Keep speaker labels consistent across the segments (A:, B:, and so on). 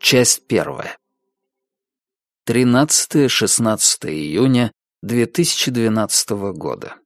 A: Часть первая. 13-16 июня 2012 года.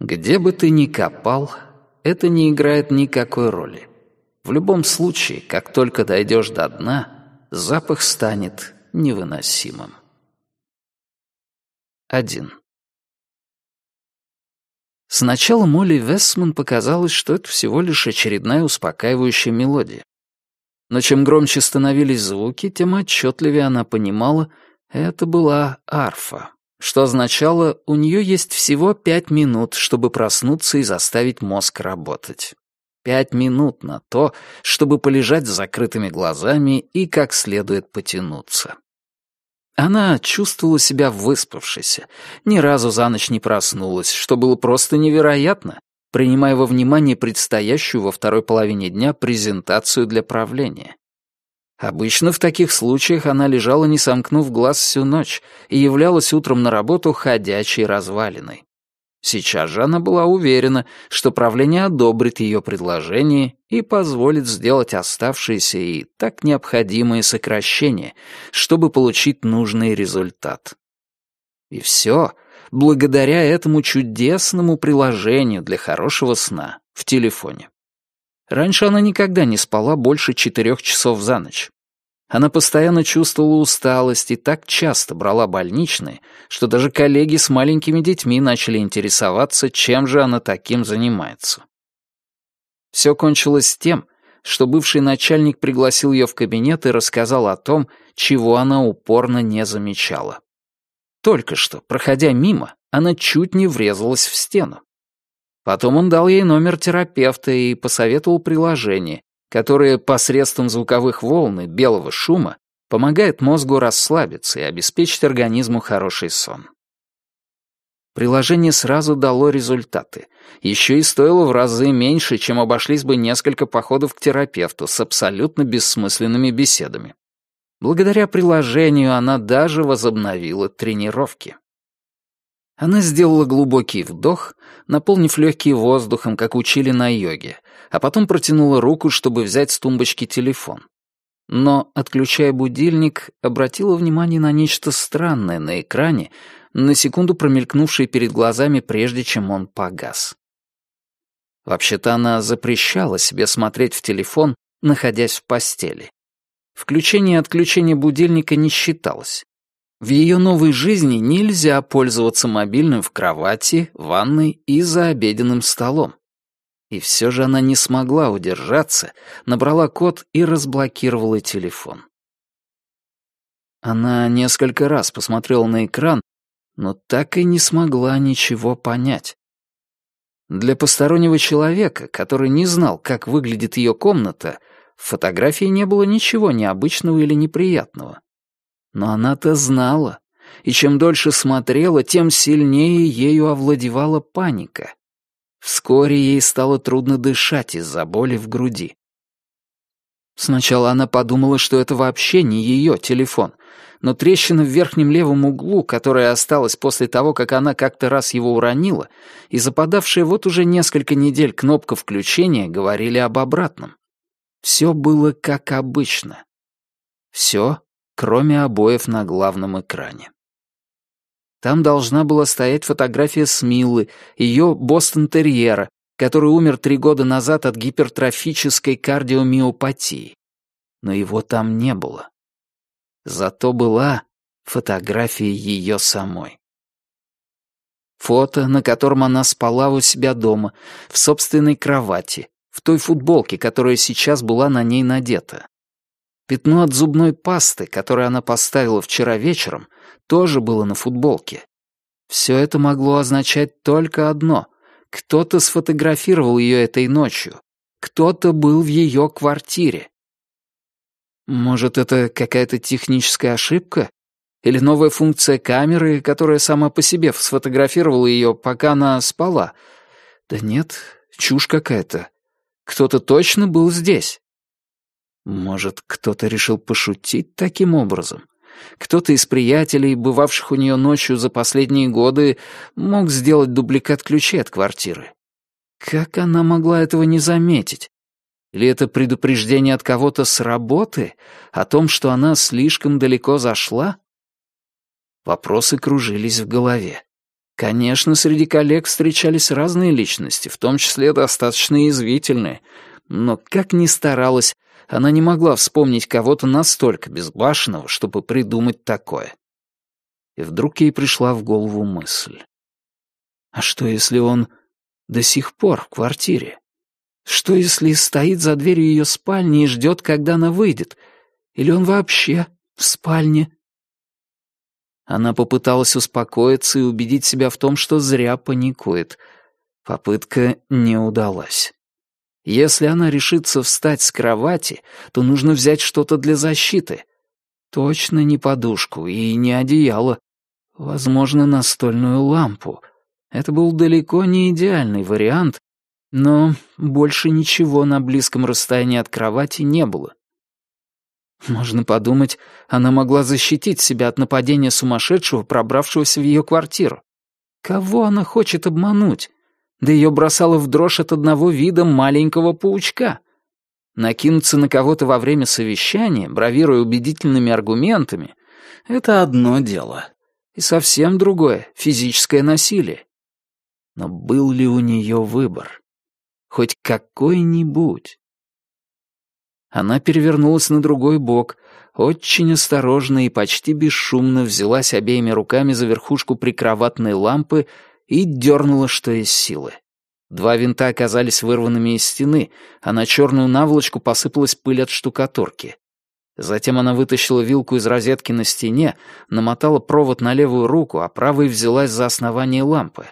A: Где бы ты ни копал, это не играет никакой роли. В любом случае, как только дойдешь до дна, запах станет невыносимым. 1. Сначала Молли Вестман показалось, что это всего лишь очередная успокаивающая мелодия. Но чем громче становились звуки, тем отчетливее она понимала, это была арфа, что означало, у нее есть всего пять минут, чтобы проснуться и заставить мозг работать. Пять минут на то, чтобы полежать с закрытыми глазами и как следует потянуться. Она чувствовала себя выспавшейся, ни разу за ночь не проснулась, что было просто невероятно, принимая во внимание предстоящую во второй половине дня презентацию для правления. Обычно в таких случаях она лежала, не сомкнув глаз всю ночь, и являлась утром на работу ходячей развалиной. Сейчас же она была уверена, что правление одобрит ее предложение и позволит сделать оставшиеся и так необходимые сокращения, чтобы получить нужный результат. И все благодаря этому чудесному приложению для хорошего сна в телефоне. Раньше она никогда не спала больше четырех часов за ночь. Она постоянно чувствовала усталость и так часто брала больничные, что даже коллеги с маленькими детьми начали интересоваться, чем же она таким занимается. Все кончилось тем, что бывший начальник пригласил ее в кабинет и рассказал о том, чего она упорно не замечала. Только что, проходя мимо, она чуть не врезалась в стену. Потом он дал ей номер терапевта и посоветовал приложение, которое посредством звуковых волн и белого шума помогает мозгу расслабиться и обеспечить организму хороший сон. Приложение сразу дало результаты. Еще и стоило в разы меньше, чем обошлись бы несколько походов к терапевту с абсолютно бессмысленными беседами. Благодаря приложению она даже возобновила тренировки. Она сделала глубокий вдох, наполнив легкие воздухом, как учили на йоге, а потом протянула руку, чтобы взять с тумбочки телефон. Но, отключая будильник, обратила внимание на нечто странное на экране, на секунду промелькнувшее перед глазами, прежде чем он погас. Вообще-то она запрещала себе смотреть в телефон, находясь в постели. Включение и отключение будильника не считалось. В ее новой жизни нельзя пользоваться мобильным в кровати, ванной и за обеденным столом. И все же она не смогла удержаться, набрала код и разблокировала телефон. Она несколько раз посмотрела на экран, но так и не смогла ничего понять. Для постороннего человека, который не знал, как выглядит ее комната, в фотографии не было ничего необычного или неприятного. Но она-то знала, и чем дольше смотрела, тем сильнее ею овладевала паника. Вскоре ей стало трудно дышать из-за боли в груди. Сначала она подумала, что это вообще не ее телефон, но трещина в верхнем левом углу, которая осталась после того, как она как-то раз его уронила, и западавшая вот уже несколько недель кнопка включения говорили об обратном. Все было как обычно. Все кроме обоев на главном экране. Там должна была стоять фотография Смиллы, ее Бостон-терьера, который умер три года назад от гипертрофической кардиомиопатии. Но его там не было. Зато была фотография ее самой. Фото, на котором она спала у себя дома, в собственной кровати, в той футболке, которая сейчас была на ней надета. Пятно от зубной пасты, которое она поставила вчера вечером, тоже было на футболке. Все это могло означать только одно. Кто-то сфотографировал ее этой ночью. Кто-то был в ее квартире. Может, это какая-то техническая ошибка? Или новая функция камеры, которая сама по себе сфотографировала ее, пока она спала? Да нет, чушь какая-то. Кто-то точно был здесь. Может, кто-то решил пошутить таким образом? Кто-то из приятелей, бывавших у нее ночью за последние годы, мог сделать дубликат ключей от квартиры. Как она могла этого не заметить? Или это предупреждение от кого-то с работы о том, что она слишком далеко зашла? Вопросы кружились в голове. Конечно, среди коллег встречались разные личности, в том числе достаточно язвительные, но как ни старалась, она не могла вспомнить кого-то настолько безбашенного, чтобы придумать такое. И вдруг ей пришла в голову мысль. А что, если он до сих пор в квартире? Что, если стоит за дверью ее спальни и ждет, когда она выйдет? Или он вообще в спальне? Она попыталась успокоиться и убедить себя в том, что зря паникует. Попытка не удалась. Если она решится встать с кровати, то нужно взять что-то для защиты. Точно не подушку и не одеяло. Возможно, настольную лампу. Это был далеко не идеальный вариант, но больше ничего на близком расстоянии от кровати не было. Можно подумать, она могла защитить себя от нападения сумасшедшего, пробравшегося в ее квартиру. Кого она хочет обмануть? Да ее бросало в дрожь от одного вида маленького паучка. Накинуться на кого-то во время совещания, бравируя убедительными аргументами, — это одно дело. И совсем другое — физическое насилие. Но был ли у нее выбор? Хоть какой-нибудь? Она перевернулась на другой бок, очень осторожно и почти бесшумно взялась обеими руками за верхушку прикроватной лампы и дернула, что из силы. Два винта оказались вырванными из стены, а на черную наволочку посыпалась пыль от штукатурки. Затем она вытащила вилку из розетки на стене, намотала провод на левую руку, а правой взялась за основание лампы.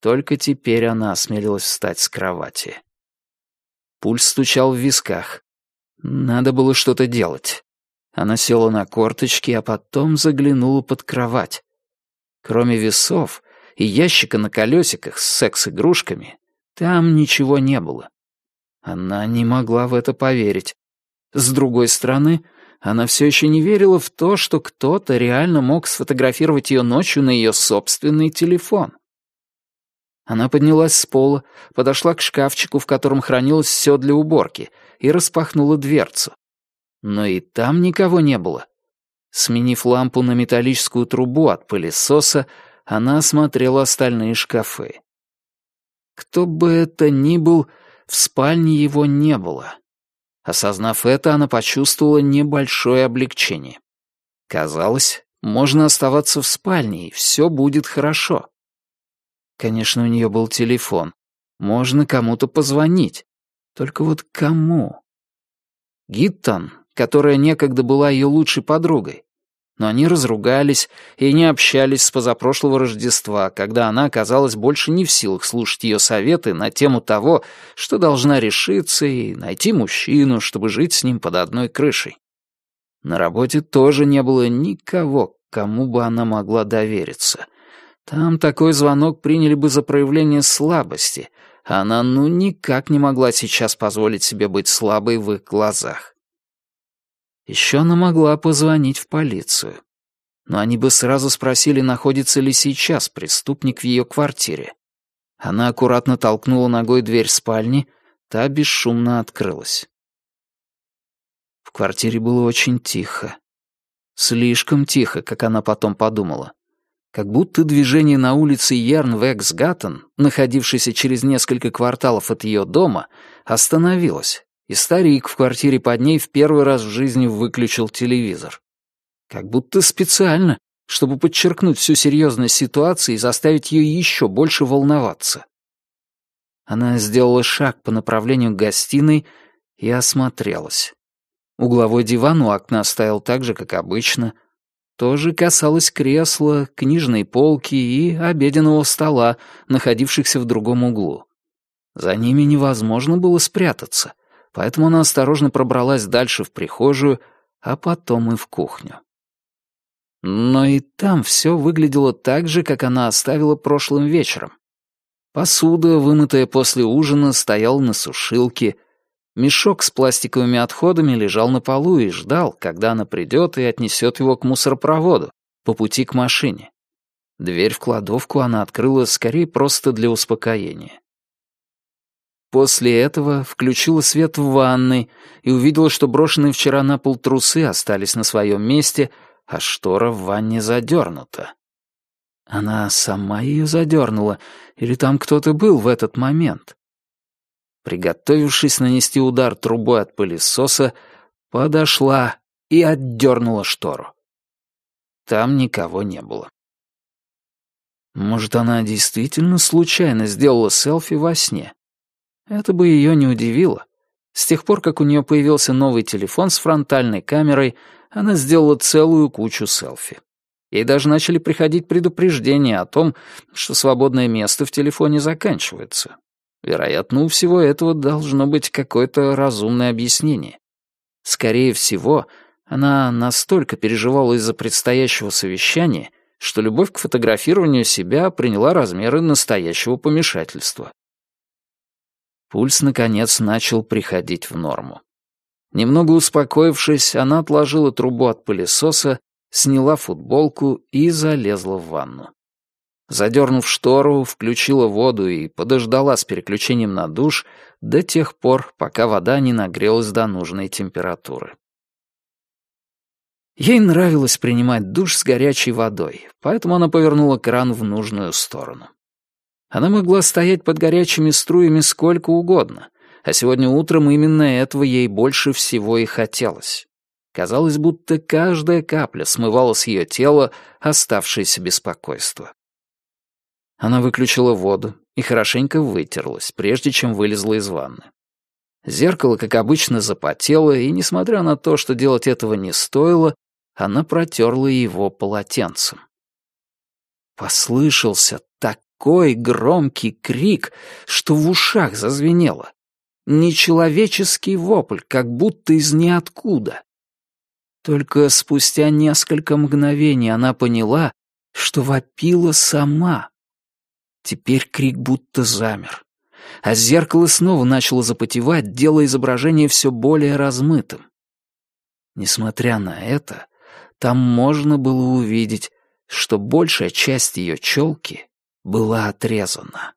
A: Только теперь она осмелилась встать с кровати. Пульс стучал в висках. Надо было что-то делать. Она села на корточки, а потом заглянула под кровать. Кроме весов и ящика на колесиках с секс-игрушками, там ничего не было. Она не могла в это поверить. С другой стороны, она все еще не верила в то, что кто-то реально мог сфотографировать ее ночью на ее собственный телефон. Она поднялась с пола, подошла к шкафчику, в котором хранилось все для уборки, и распахнула дверцу. Но и там никого не было. Сменив лампу на металлическую трубу от пылесоса, она осмотрела остальные шкафы. Кто бы это ни был, в спальне его не было. Осознав это, она почувствовала небольшое облегчение. Казалось, можно оставаться в спальне, и все будет хорошо. Конечно, у нее был телефон. Можно кому-то позвонить. Только вот кому? Гиттон, которая некогда была ее лучшей подругой. Но они разругались и не общались с позапрошлого Рождества, когда она оказалась больше не в силах слушать ее советы на тему того, что должна решиться и найти мужчину, чтобы жить с ним под одной крышей. На работе тоже не было никого, кому бы она могла довериться — там такой звонок приняли бы за проявление слабости, а она ну никак не могла сейчас позволить себе быть слабой в их глазах. Еще она могла позвонить в полицию. Но они бы сразу спросили, находится ли сейчас преступник в ее квартире. Она аккуратно толкнула ногой дверь спальни, та бесшумно открылась. В квартире было очень тихо. Слишком тихо, как она потом подумала как будто движение на улице Ярнвексгаттен, находившейся через несколько кварталов от ее дома, остановилось, и старик в квартире под ней в первый раз в жизни выключил телевизор. Как будто специально, чтобы подчеркнуть всю серьезность ситуации и заставить ее еще больше волноваться. Она сделала шаг по направлению к гостиной и осмотрелась. Угловой диван у окна стоял так же, как обычно — тоже касалось кресла, книжной полки и обеденного стола, находившихся в другом углу. За ними невозможно было спрятаться, поэтому она осторожно пробралась дальше в прихожую, а потом и в кухню. Но и там все выглядело так же, как она оставила прошлым вечером. Посуда, вымытая после ужина, стояла на сушилке. Мешок с пластиковыми отходами лежал на полу и ждал, когда она придет и отнесет его к мусоропроводу по пути к машине. Дверь в кладовку она открыла скорее просто для успокоения. После этого включила свет в ванной и увидела, что брошенные вчера на пол трусы остались на своем месте, а штора в ванне задернута. Она сама ее задернула, или там кто-то был в этот момент? Приготовившись нанести удар трубой от пылесоса, подошла и отдернула штору. Там никого не было. Может, она действительно случайно сделала селфи во сне? Это бы ее не удивило. С тех пор, как у нее появился новый телефон с фронтальной камерой, она сделала целую кучу селфи. Ей даже начали приходить предупреждения о том, что свободное место в телефоне заканчивается. Вероятно, у всего этого должно быть какое-то разумное объяснение. Скорее всего, она настолько переживала из-за предстоящего совещания, что любовь к фотографированию себя приняла размеры настоящего помешательства. Пульс, наконец, начал приходить в норму. Немного успокоившись, она отложила трубу от пылесоса, сняла футболку и залезла в ванну. Задернув штору, включила воду и подождала с переключением на душ до тех пор, пока вода не нагрелась до нужной температуры. Ей нравилось принимать душ с горячей водой, поэтому она повернула кран в нужную сторону. Она могла стоять под горячими струями сколько угодно, а сегодня утром именно этого ей больше всего и хотелось. Казалось, будто каждая капля смывала с ее тела оставшееся беспокойство. Она выключила воду и хорошенько вытерлась, прежде чем вылезла из ванны. Зеркало, как обычно, запотело, и, несмотря на то, что делать этого не стоило, она протерла его полотенцем. Послышался такой громкий крик, что в ушах зазвенело. Нечеловеческий вопль, как будто из ниоткуда. Только спустя несколько мгновений она поняла, что вопила сама. Теперь крик будто замер. А зеркало снова начало запотевать, делая изображение все более размытым. Несмотря на это, там можно было увидеть, что большая часть ее челки была отрезана.